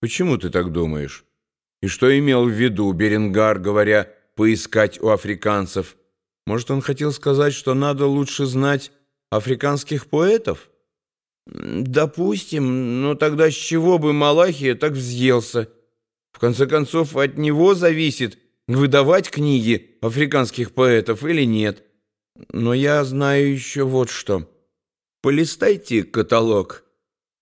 Почему ты так думаешь? И что имел в виду Беренгар, говоря «поискать у африканцев»? Может, он хотел сказать, что надо лучше знать африканских поэтов? Допустим, но тогда с чего бы Малахия так взъелся? В конце концов, от него зависит, выдавать книги африканских поэтов или нет. Но я знаю еще вот что. Полистайте каталог.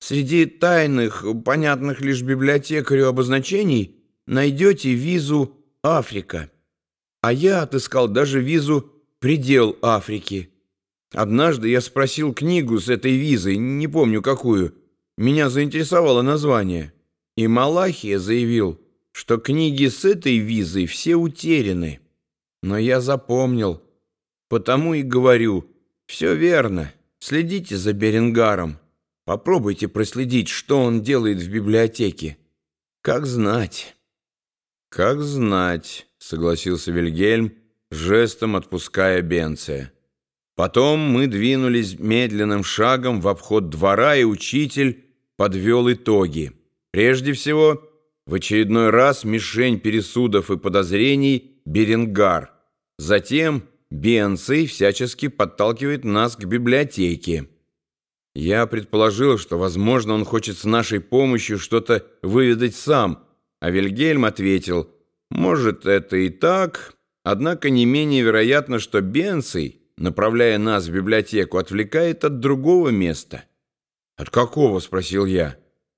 Среди тайных, понятных лишь библиотекарю обозначений найдете визу «Африка». А я отыскал даже визу «Предел Африки». Однажды я спросил книгу с этой визой, не помню какую. Меня заинтересовало название. И Малахия заявил, что книги с этой визой все утеряны. Но я запомнил. Потому и говорю, все верно. Следите за Беренгаром. Попробуйте проследить, что он делает в библиотеке. Как знать. Как знать, согласился Вильгельм, жестом отпуская Бенция. Потом мы двинулись медленным шагом в обход двора, и учитель подвел итоги. Прежде всего, в очередной раз мишень пересудов и подозрений Беренгар. Затем Бенций всячески подталкивает нас к библиотеке. Я предположил, что, возможно, он хочет с нашей помощью что-то выведать сам, а Вильгельм ответил, может, это и так, однако не менее вероятно, что Бенций, направляя нас в библиотеку, отвлекает от другого места. «От какого?» — спросил я.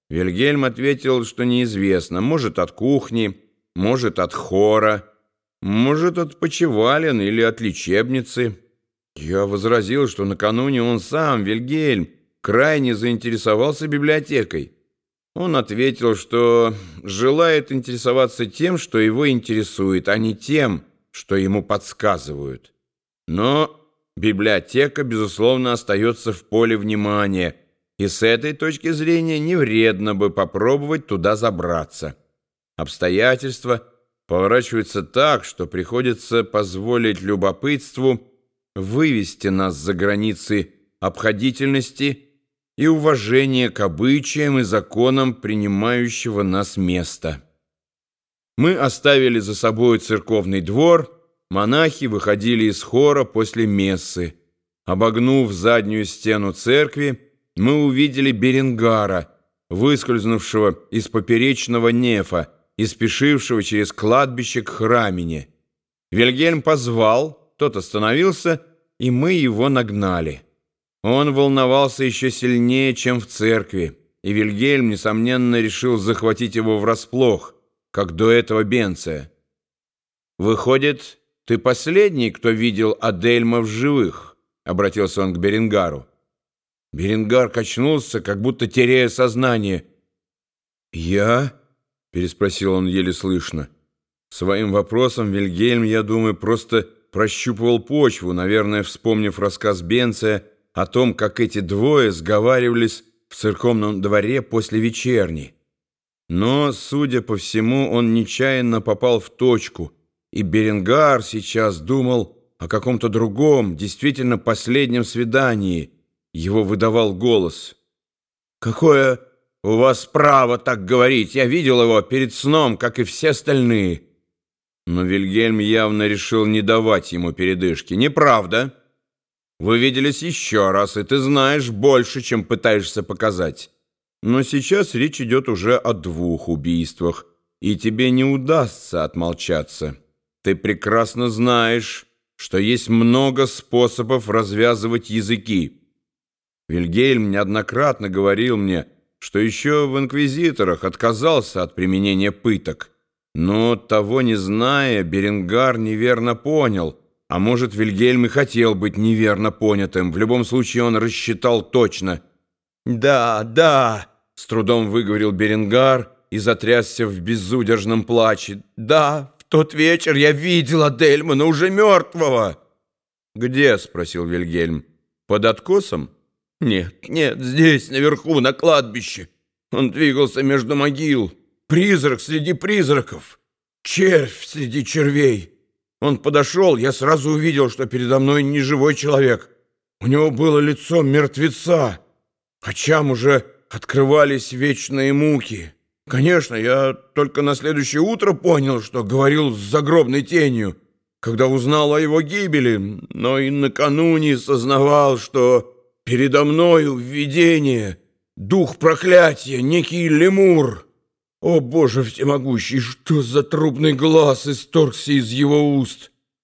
Вильгельм ответил, что неизвестно, может, от кухни, может, от хора, может, от почевален или от лечебницы. Я возразил, что накануне он сам, Вильгельм, крайне заинтересовался библиотекой. Он ответил, что желает интересоваться тем, что его интересует, а не тем, что ему подсказывают. Но библиотека, безусловно, остается в поле внимания, и с этой точки зрения не вредно бы попробовать туда забраться. Обстоятельства поворачиваются так, что приходится позволить любопытству вывести нас за границы обходительности и уважение к обычаям и законам принимающего нас места. Мы оставили за собой церковный двор, монахи выходили из хора после мессы. Обогнув заднюю стену церкви, мы увидели Беренгара, выскользнувшего из поперечного нефа и спешившего через кладбище к храмине. Вильгельм позвал, тот остановился, и мы его нагнали. Он волновался еще сильнее, чем в церкви, и Вильгельм, несомненно, решил захватить его врасплох, как до этого Бенция. «Выходит, ты последний, кто видел Адельма в живых?» — обратился он к Беренгару. Беренгар качнулся, как будто теряя сознание. «Я?» — переспросил он еле слышно. Своим вопросом Вильгельм, я думаю, просто прощупывал почву, наверное, вспомнив рассказ Бенция о том, как эти двое сговаривались в церковном дворе после вечерни. Но, судя по всему, он нечаянно попал в точку, и Беренгар сейчас думал о каком-то другом, действительно последнем свидании. Его выдавал голос. «Какое у вас право так говорить? Я видел его перед сном, как и все остальные». Но Вильгельм явно решил не давать ему передышки. «Неправда». Вы виделись еще раз, и ты знаешь больше, чем пытаешься показать. Но сейчас речь идет уже о двух убийствах, и тебе не удастся отмолчаться. Ты прекрасно знаешь, что есть много способов развязывать языки. Вильгельм неоднократно говорил мне, что еще в инквизиторах отказался от применения пыток. Но того не зная, Беренгар неверно понял – а может, Вильгельм и хотел быть неверно понятым. В любом случае он рассчитал точно. «Да, да», — с трудом выговорил Беренгар и затрясся в безудержном плаче. «Да, в тот вечер я видел Адельмана уже мертвого». «Где?» — спросил Вильгельм. «Под откосом?» «Нет, нет, здесь, наверху, на кладбище. Он двигался между могил. Призрак среди призраков. Червь среди червей». Он подошел, я сразу увидел, что передо мной не живой человек. У него было лицо мертвеца. Очам уже открывались вечные муки. Конечно, я только на следующее утро понял, что говорил с загробной тенью, когда узнал о его гибели, но и накануне сознавал, что передо мною видение, дух проклятия, некий лемур. О, Боже всемогущий, что за трубный глаз исторгся из его уст!»